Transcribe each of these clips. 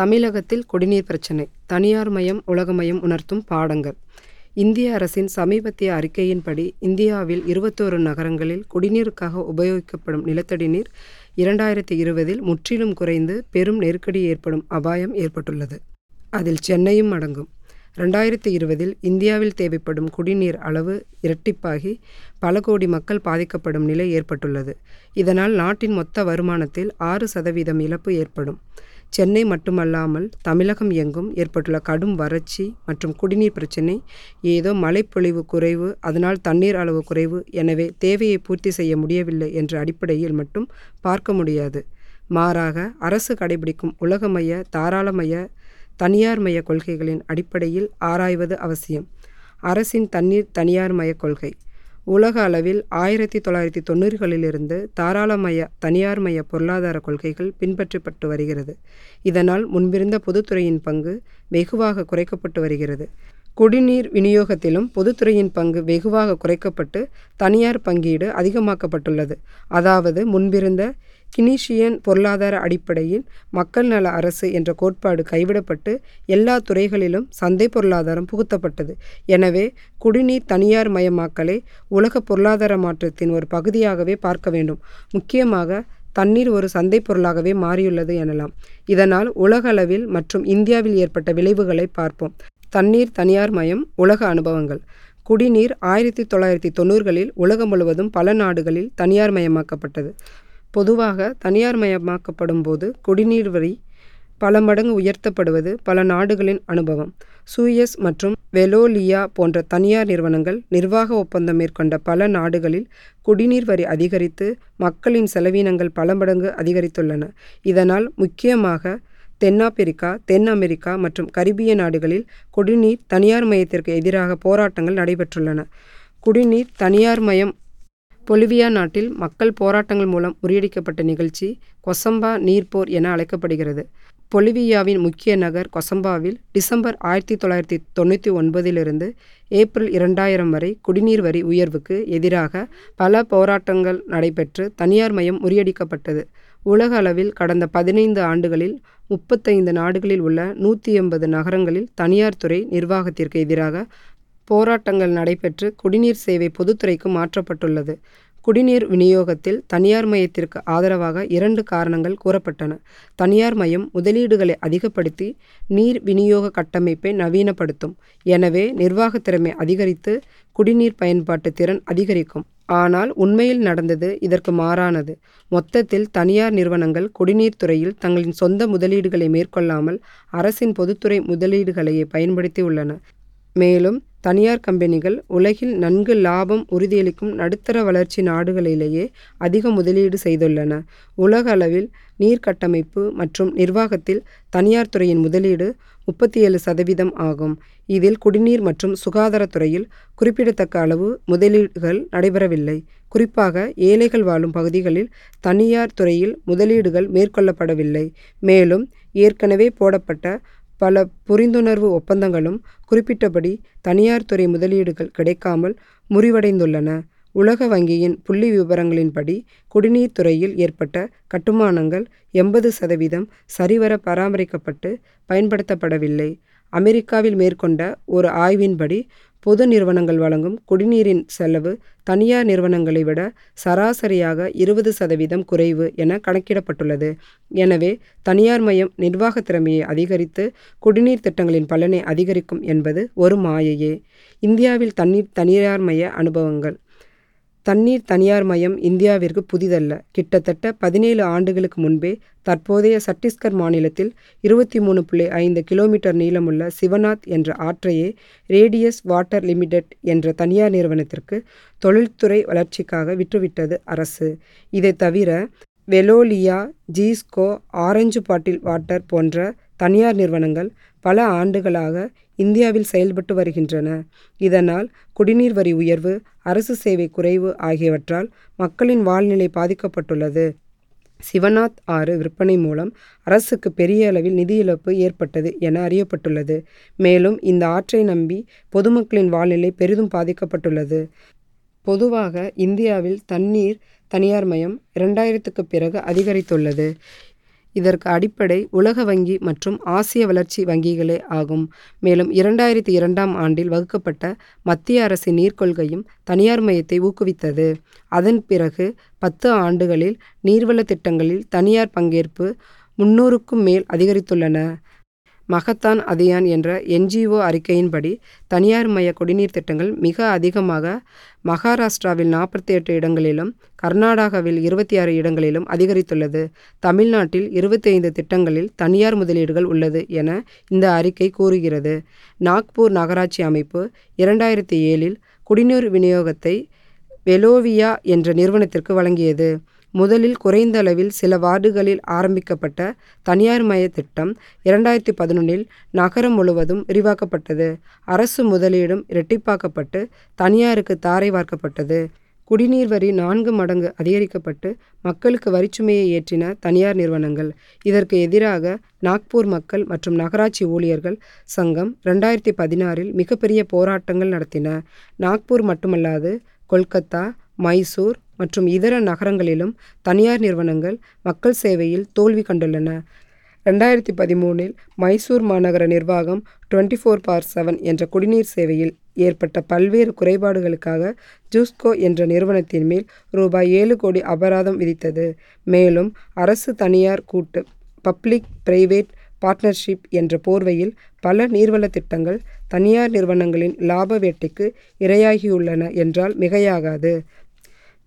தமிழகத்தில் குடிநீர் பிரச்சினை. தனியார் மயம் உலகமயம் உணர்த்தும் பாடங்கள். இந்திய அரசின் சமீபத்திய அறிக்கையின்படி இந்தியாவில் இருபத்தோரு நகரங்களில் குடிநீருக்காக உபயோகிக்கப்படும் நிலத்தடி நீர் இரண்டாயிரத்தி இருபதில் முற்றிலும் குறைந்து பெரும் நெருக்கடி ஏற்படும் அபாயம் ஏற்பட்டுள்ளது. அதில் சென்னையும் அடங்கும். ரெண்டாயிரத்தி இருபதில் இந்தியாவில் தேவைப்படும் குடிநீர் அளவு இரட்டிப்பாகி பல கோடி மக்கள் பாதிக்கப்படும் நிலை ஏற்பட்டுள்ளது. இதனால் நாட்டின் மொத்த வருமானத்தில் ஆறு சதவீதம் இழப்பு ஏற்படும். சென்னை மட்டுமல்லாமல் தமிழகம் எங்கும் ஏற்பட்டுள்ள கடும் வறட்சி மற்றும் குடிநீர் பிரச்சினை ஏதோ மழைப்பொழிவு குறைவு அதனால் தண்ணீர் அளவு குறைவு எனவே தேவையை பூர்த்தி செய்ய முடியவில்லை என்ற அடிப்படையில் மட்டும் பார்க்க முடியாது. மாறாக அரசு கடைபிடிக்கும் உலகமய தாராளமய தனியார்மய கொள்கைகளின் அடிப்படையில் ஆராய்வது அவசியம். அரசின் தண்ணீர் தனியார்மய கொள்கை உலக அளவில் ஆயிரத்தி தொள்ளாயிரத்தி தொண்ணூறுகளிலிருந்து தாராளமய தனியார்மய பொருளாதார கொள்கைகள் பின்பற்றப்பட்டு வருகிறது. இதனால் முன்பிருந்த பொதுத்துறையின் பங்கு வெகுவாக குறைக்கப்பட்டு வருகிறது. குடிநீர் விநியோகத்திலும் பொதுத்துறையின் பங்கு வெகுவாக குறைக்கப்பட்டு தனியார் பங்கீடு அதிகமாக்கப்பட்டுள்ளது. அதாவது முன்பிருந்த கினீஷியன் பொருளாதார அடிப்படையில் மக்கள் நல அரசு என்ற கோட்பாடு கைவிடப்பட்டு எல்லா துறைகளிலும் சந்தை பொருளாதாரம் புகுத்தப்பட்டது. எனவே குடிநீர் தனியார் மயமாக்கலை உலக பொருளாதார மாற்றத்தின் ஒரு பகுதியாகவே பார்க்க வேண்டும். முக்கியமாக தண்ணீர் ஒரு சந்தை பொருளாகவே மாறியுள்ளது எனலாம். இதனால் உலகளவில் மற்றும் இந்தியாவில் ஏற்பட்ட விளைவுகளை பார்ப்போம். தண்ணீர் தனியார் மயம் உலக அனுபவங்கள். குடிநீர் ஆயிரத்தி தொள்ளாயிரத்தி தொண்ணூறுகளில் உலகம் முழுவதும் பல நாடுகளில் தனியார் மயமாக்கப்பட்டது. பொதுவாக தனியார் மயமாக்கப்படும் போது குடிநீர் வரி பல மடங்கு உயர்த்தப்படுவது பல நாடுகளின் அனுபவம். சூயஸ் மற்றும் வெலோலியா போன்ற தனியார் நிறுவனங்கள் நிர்வாக ஒப்பந்தம் மேற்கொண்ட பல நாடுகளில் குடிநீர் வரி அதிகரித்து மக்களின் செலவினங்கள் பல மடங்கு அதிகரித்துள்ளன. இதனால் முக்கியமாக தென்னாப்பிரிக்கா தென் அமெரிக்கா மற்றும் கரிபிய நாடுகளில் குடிநீர் தனியார் மயத்திற்கு எதிராக போராட்டங்கள் நடைபெற்றுள்ளன. குடிநீர் தனியார் மயம் பொலிவியா நாட்டில் மக்கள் போராட்டங்கள் மூலம் முறியடிக்கப்பட்ட நிகழ்ச்சி கொசம்பா நீர்ப்போர் என அழைக்கப்படுகிறது. பொலிவியாவின் முக்கிய நகர் கொசம்பாவில் டிசம்பர் ஆயிரத்தி தொள்ளாயிரத்தி தொண்ணூற்றி ஒன்பதிலிருந்து ஏப்ரல் இரண்டாயிரம் வரை குடிநீர் வரி உயர்வுக்கு எதிராக பல போராட்டங்கள் நடைபெற்று தனியார் மயம் முறியடிக்கப்பட்டது. உலக அளவில் கடந்த பதினைந்து ஆண்டுகளில் முப்பத்தைந்து நாடுகளில் உள்ள நூற்றி எண்பது நகரங்களில் தனியார் துறை நிர்வாகத்திற்கு எதிராக போராட்டங்கள் நடைபெற்று குடிநீர் சேவை பொதுத்துறைக்கு மாற்றப்பட்டுள்ளது. குடிநீர் விநியோகத்தில் தனியார் மயத்திற்கு ஆதரவாக இரண்டு காரணங்கள் கூறப்பட்டன. தனியார் மயம் முதலீடுகளை அதிகப்படுத்தி நீர் விநியோக கட்டமைப்பை நவீனப்படுத்தும். எனவே நிர்வாக திறமை அதிகரித்து குடிநீர் பயன்பாட்டு திறன் அதிகரிக்கும். ஆனால் உண்மையில் நடந்தது இதற்கு மாறானது. மொத்தத்தில் தனியார் நிறுவனங்கள் குடிநீர் துறையில் தங்களின் சொந்த முதலீடுகளை மேற்கொள்ளாமல் அரசின் பொதுத்துறை முதலீடுகளையே பயன்படுத்தி உள்ளன மேலும் தனியார் கம்பெனிகள் உலகில் நன்கு லாபம் உறுதியளிக்கும் நடுத்தர வளர்ச்சி நாடுகளிலேயே அதிக முதலீடு செய்துள்ளன. உலக அளவில் நீர் கட்டமைப்பு மற்றும் நிர்வாகத்தில் தனியார் துறையின் முதலீடு முப்பத்தி ஏழு சதவீதம் ஆகும். இதில் குடிநீர் மற்றும் சுகாதாரத்துறையில் குறிப்பிடத்தக்க அளவு முதலீடுகள் நடைபெறவில்லை. குறிப்பாக ஏழைகள் வாழும் பகுதிகளில் தனியார் துறையில் முதலீடுகள் மேற்கொள்ளப்படவில்லை. மேலும் ஏற்கனவே போடப்பட்ட பல புரிந்துணர்வு ஒப்பந்தங்களும் குறிப்பிட்டபடி தனியார் துறை முதலீடுகள் கிடைக்காமல் முறிவடைந்துள்ளன. உலக வங்கியின் புள்ளி விவரங்களின்படி குடிநீர் துறையில் ஏற்பட்ட கட்டுமானங்கள் எண்பது சதவீதம் சரிவர பராமரிக்கப்பட்டு பயன்படுத்தப்படவில்லை. அமெரிக்காவில் மேற்கொண்ட ஒரு ஆய்வின்படி பொது நிறுவனங்கள் வழங்கும் குடிநீரின் செலவு தனியார் நிறுவனங்களை விட சராசரியாக இருபது சதவீதம் குறைவு என கணக்கிடப்பட்டுள்ளது. எனவே தனியார் மயம் நிர்வாக திறமையை அதிகரித்து குடிநீர் திட்டங்களின் பலனை அதிகரிக்கும் என்பது ஒரு மாயையே. இந்தியாவில் தண்ணீர் தனியார் மய அனுபவங்கள் தண்ணீர் தனியார் மயம் இந்தியாவிற்கு புதிதல்ல. கிட்டத்தட்ட பதினேழு ஆண்டுகளுக்கு முன்பே தற்போதைய சட்டீஸ்கர் மாநிலத்தில் இருபத்தி மூணு புள்ளி ஐந்து கிலோமீட்டர் நீளமுள்ள சிவநாத் என்ற ஆற்றையே ரேடியஸ் வாட்டர் லிமிடெட் என்ற தனியார் நிறுவனத்திற்கு தொழில்துறை வளர்ச்சிக்காக விற்றுவிட்டது அரசு. இதை தவிர வெலோலியா ஜீஸ்கோ ஆரஞ்சு பாட்டில் வாட்டர் போன்ற தனியார் நிறுவனங்கள் பல ஆண்டுகளாக இந்தியாவில் செயல்பட்டு வருகின்றன. இதனால் குடிநீர் வரி உயர்வு அரசு சேவை குறைவு ஆகியவற்றால் மக்களின் வாழ்நிலை பாதிக்கப்பட்டுள்ளது. சிவநாத் ஆறு விற்பனை மூலம் அரசுக்கு பெரிய அளவில் நிதி இழப்பு ஏற்பட்டது என அறியப்பட்டுள்ளது. மேலும் இந்த ஆற்றை நம்பி பொதுமக்களின் வாழ்நிலை பெரிதும் பாதிக்கப்பட்டுள்ளது. பொதுவாக இந்தியாவில் தண்ணீர் தனியார் மயம் இரண்டாயிரத்துக்கு பிறகு அதிகரித்துள்ளது. இதற்கு அடிப்படை உலக வங்கி மற்றும் ஆசிய வளர்ச்சி வங்கிகளே ஆகும். மேலும் இரண்டாயிரத்தி இரண்டாம் ஆண்டில் வகுக்கப்பட்ட மத்திய அரசின் நீர்க்கொள்கையும் தனியார் மையத்தை ஊக்குவித்தது. அதன் பிறகு பத்து ஆண்டுகளில் நீர்வளத் திட்டங்களில் தனியார் பங்கேற்பு முன்னூறுக்கும் மேல் அதிகரித்துள்ளன. மகத்தான் அதியான் என்ற என்ஜிஓ அறிக்கையின்படி தனியார் மைய குடிநீர் திட்டங்கள் மிக அதிகமாக மகாராஷ்டிராவில் நாற்பத்தி எட்டு இடங்களிலும் கர்நாடகாவில் இருபத்தி ஆறு இடங்களிலும் அதிகரித்துள்ளது. தமிழ்நாட்டில் இருபத்தைந்து திட்டங்களில் தனியார் முதலீடுகள் உள்ளது என இந்த அறிக்கை கூறுகிறது. நாக்பூர் நகராட்சி அமைப்பு இரண்டாயிரத்தி ஏழில் குடிநீர் விநியோகத்தை வெலோவியா என்ற நிறுவனத்திற்கு வழங்கியது. முதலில் குறைந்தளவில் சில வார்டுகளில் ஆரம்பிக்கப்பட்ட தனியார்மய திட்டம் இரண்டாயிரத்தி பதினொன்றில் நகரம் முழுவதும் விரிவாக்கப்பட்டது. அரசு முதலீடும் இரட்டிப்பாக்கப்பட்டு தனியாருக்கு தாரை வார்க்கப்பட்டது. குடிநீர் வரி நான்கு மடங்கு அதிகரிக்கப்பட்டு மக்களுக்கு வரிச்சுமையை ஏற்றின தனியார் நிறுவனங்கள். இதற்கு எதிராக நாக்பூர் மக்கள் மற்றும் நகராட்சி ஊழியர்கள் சங்கம் ரெண்டாயிரத்தி பதினாறில் மிகப்பெரிய போராட்டங்கள் நடத்தின. நாக்பூர் மட்டுமல்லாது கொல்கத்தா மைசூர் மற்றும் இதர நகரங்களிலும் தனியார் நிறுவனங்கள் மக்கள் சேவையில் தோல்வி கண்டுள்ளன. ரெண்டாயிரத்தி பதிமூனில் மைசூர் மாநகர நிர்வாகம் டுவெண்ட்டி ஃபோர் பார் செவன் என்ற குடிநீர் சேவையில் ஏற்பட்ட பல்வேறு குறைபாடுகளுக்காக ஜூஸ்கோ என்ற நிறுவனத்தின் மேல் ரூபாய் ஏழு கோடி அபராதம் விதித்தது. மேலும் அரசு தனியார் கூட்டு பப்ளிக் பிரைவேட் பார்ட்னர்ஷிப் என்ற போர்வையில் பல நீர்வளத் திட்டங்கள் தனியார் நிறுவனங்களின் லாப வேட்டைக்கு இரையாகியுள்ளன என்றால் மிகையாகாது.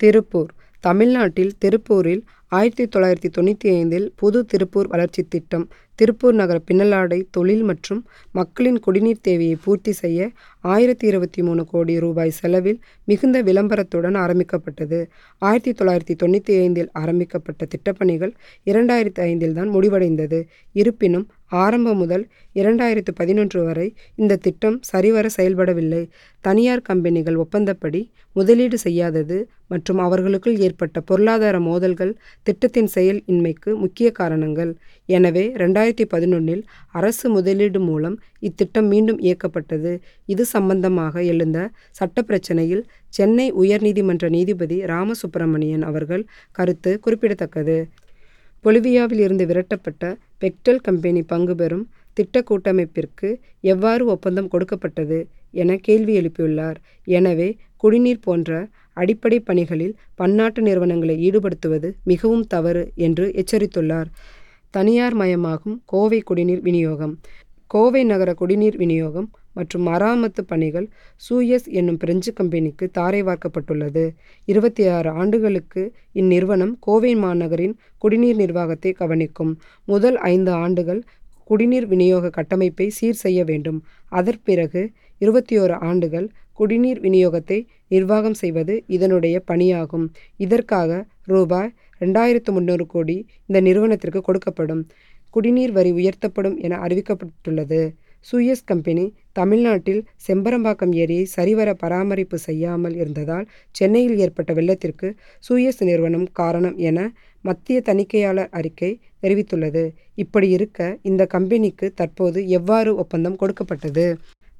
திருப்பூர் தமிழ்நாட்டில் திருப்பூரில் ஆயிரத்தி தொள்ளாயிரத்தி தொண்ணூற்றி ஐந்தில் புது திருப்பூர் வளர்ச்சித் திட்டம் திருப்பூர் நகர பின்னலாடை தொழில் மற்றும் மக்களின் குடிநீர் தேவையை பூர்த்தி செய்ய ஆயிரத்தி இருபத்தி மூணு கோடி ரூபாய் செலவில் மிகுந்த விளம்பரத்துடன் ஆரம்பிக்கப்பட்டது. ஆயிரத்தி தொள்ளாயிரத்தி தொண்ணூற்றி ஐந்தில் ஆரம்பிக்கப்பட்ட திட்டப்பணிகள் இரண்டாயிரத்தி ஐந்தில் தான் முடிவடைந்தது. இருப்பினும் ஆரம்பம் முதல் இரண்டாயிரத்து பதினொன்று வரை இந்த திட்டம் சரிவர செயல்படவில்லை. தனியார் கம்பெனிகள் ஒப்பந்தப்படி முதலீடு செய்யாதது மற்றும் அவர்களுக்குள் ஏற்பட்ட பொருளாதார மோதல்கள் திட்டத்தின் செயல் இன்மைக்கு முக்கிய காரணங்கள். எனவே ரெண்டாயிரத்தி பதினொன்றில் அரசு முதலீடு மூலம் இத்திட்டம் மீண்டும் இயக்கப்பட்டது. இது சம்பந்தமாக எழுந்த சட்ட பிரச்சனையில் சென்னை உயர்நீதிமன்ற நீதிபதி ராமசுப்பிரமணியன் அவர்கள் கருத்து குறிப்பிடத்தக்கது. பொலிவியாவில் இருந்து விரட்டப்பட்ட பெக்டல் கம்பெனி பங்கு பெறும் திட்ட கூட்டமைப்பிற்கு எவ்வாறு ஒப்பந்தம் கொடுக்கப்பட்டது என கேள்வி எழுப்பியுள்ளார். எனவே குடிநீர் போன்ற அடிப்படை பணிகளில் பன்னாட்டு நிறுவனங்களை ஈடுபடுத்துவது மிகவும் தவறு என்று எச்சரித்துள்ளார். தனியார் மயமாகும் கோவை குடிநீர் விநியோகம் கோவை நகர குடிநீர் விநியோகம் மற்றும் மராமத்து பணிகள் சூயஸ் என்னும் பிரெஞ்சு கம்பெனிக்கு தாரை வார்க்கப்பட்டுள்ளது. இருபத்தாறு ஆண்டுகளுக்கு இந்நிறுவனம் கோவை மாநகரின் குடிநீர் நிர்வாகத்தை கவனிக்கும். முதல் ஐந்து ஆண்டுகள் குடிநீர் விநியோக கட்டமைப்பை சீர் செய்ய வேண்டும். அதற்பிறகு இருபத்தொரு ஆண்டுகள் குடிநீர் விநியோகத்தை நிர்வாகம் செய்வது இதனுடைய பணியாகும். இதற்காக ரூபாய் ரெண்டாயிரத்து முந்நூறு கோடி இந்த நிறுவனத்திற்கு கொடுக்கப்படும். குடிநீர் வரி உயர்த்தப்படும் என அறிவிக்கப்பட்டுள்ளது. சூயஸ் கம்பெனி தமிழ்நாட்டில் செம்பரம்பாக்கம் ஏரியை சரிவர பராமரிப்பு செய்யாமல் இருந்ததால் சென்னையில் ஏற்பட்ட வெள்ளத்திற்கு சூயஸ் நிறுவனம் காரணம் என மத்திய தணிக்கையாளர் அறிக்கை தெரிவித்துள்ளது. இப்படி இருக்க இந்த கம்பெனிக்கு தற்போது எவ்வாறு ஒப்பந்தம் கொடுக்கப்பட்டது.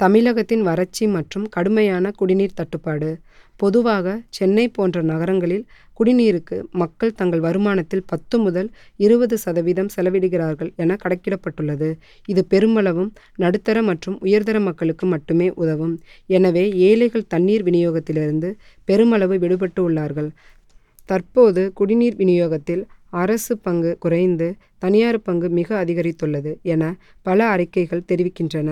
தமிழகத்தின் வறட்சி மற்றும் கடுமையான குடிநீர் தட்டுப்பாடு பொதுவாக சென்னை போன்ற நகரங்களில் குடிநீருக்கு மக்கள் தங்கள் வருமானத்தில் பத்து முதல் இருபது சதவீதம் செலவிடுகிறார்கள் என கணக்கிடப்பட்டுள்ளது. இது பெருமளவும் நடுத்தர மற்றும் உயர்தர மக்களுக்கு மட்டுமே உதவும். எனவே ஏழைகள் தண்ணீர் விநியோகத்திலிருந்து பெருமளவு விடுபட்டு உள்ளார்கள். தற்போது குடிநீர் விநியோகத்தில் அரசு பங்கு குறைந்து தனியார் பங்கு மிக அதிகரித்துள்ளது என பல அறிக்கைகள் தெரிவிக்கின்றன.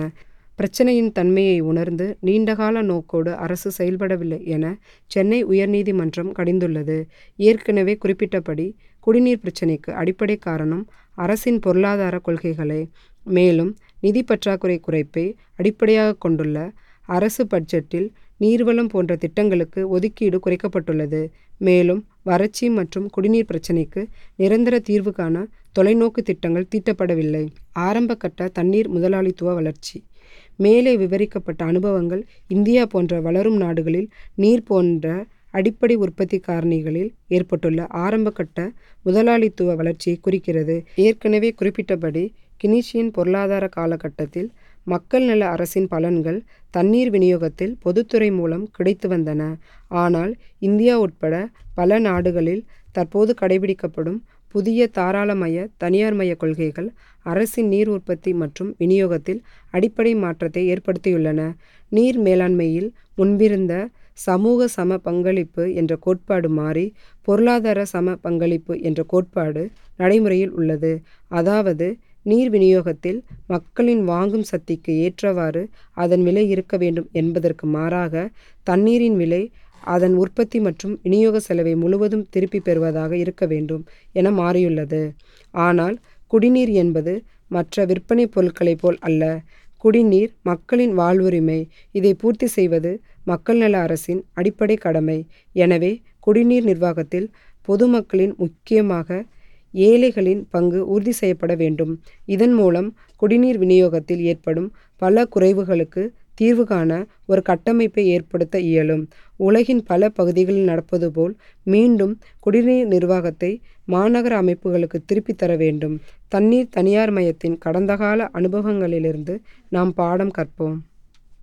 பிரச்சனையின் தன்மையை உணர்ந்து நீண்டகால நோக்கோடு அரசு செயல்படவில்லை என சென்னை உயர்நீதிமன்றம் கடிந்துள்ளது. ஏற்கனவே குறிப்பிட்டபடி குடிநீர் பிரச்சினைக்கு அடிப்படை காரணம் அரசின் பொருளாதார கொள்கைகளே. மேலும் நிதி பற்றாக்குறை குறைப்பை அடிப்படையாக கொண்டுள்ள அரசு பட்ஜெட்டில் நீர்வளம் போன்ற திட்டங்களுக்கு ஒதுக்கீடு குறைக்கப்பட்டுள்ளது. மேலும் வறட்சி மற்றும் குடிநீர் பிரச்சினைக்கு நிரந்தர தீர்வு காண தொலைநோக்கு திட்டங்கள் தீட்டப்படவில்லை. ஆரம்பகட்ட தண்ணீர் முதலாளித்துவ வளர்ச்சி மேலே விவரிக்கப்பட்ட அனுபவங்கள் இந்தியா போன்ற வளரும் நாடுகளில் நீர் போன்ற அடிப்படை உற்பத்தி காரணிகளில் ஏற்பட்டுள்ள ஆரம்பகட்ட முதலாளித்துவ வளர்ச்சியை குறிக்கிறது. ஏற்கனவே குறிப்பிட்டபடி கினிஷியன் பொருளாதார காலகட்டத்தில் மக்கள் நல அரசின் பலன்கள் தண்ணீர் விநியோகத்தில் பொதுத்துறை மூலம் கிடைத்து வந்தன. ஆனால் இந்தியா உட்பட பல நாடுகளில் தற்போது கடைபிடிக்கப்படும் புதிய தாராளமய தனியார்மய கொள்கைகள் அரசின் நீர் உற்பத்தி மற்றும் விநியோகத்தில் அடிப்படை மாற்றத்தை ஏற்படுத்தியுள்ளன. நீர் மேலாண்மையில் முன்பிருந்த சமூக சம பங்களிப்பு என்ற கோட்பாடு மாறி பொருளாதார சம பங்களிப்பு என்ற கோட்பாடு நடைமுறையில் உள்ளது. அதாவது நீர் விநியோகத்தில் மக்களின் வாங்கும் சக்திக்கு ஏற்றவாறு அதன் விலை இருக்க வேண்டும் என்பதற்கு மாறாக தண்ணீரின் விலை அதன் உற்பத்தி மற்றும் விநியோக செலவை முழுவதும் திருப்பி பெறுவதாக இருக்க வேண்டும் என மாறியுள்ளது. ஆனால் குடிநீர் என்பது மற்ற விற்பனை பொருட்களைப் போல் அல்ல. குடிநீர் மக்களின் வாழ்வுரிமை. இதை பூர்த்தி செய்வது மக்கள் நல அரசின் அடிப்படை கடமை. எனவே குடிநீர் நிர்வாகத்தில் பொதுமக்களின் முக்கியமாக ஏழைகளின் பங்கு உறுதி செய்யப்பட வேண்டும். இதன் மூலம் குடிநீர் விநியோகத்தில் ஏற்படும் பல குறைவுகளுக்கு தீர்வு காண ஒரு கட்டமைப்பை ஏற்படுத்த இயலும். உலகின் பல பகுதிகளில் நடப்பது போல் மீண்டும் குடிநீர் நிர்வாகத்தை மாநகர அமைப்புகளுக்கு திருப்பித் தர வேண்டும். தண்ணீர் தனியார் தனியார்மயத்தின் கடந்தகால அனுபவங்களிலிருந்து நாம் பாடம் கற்போம்.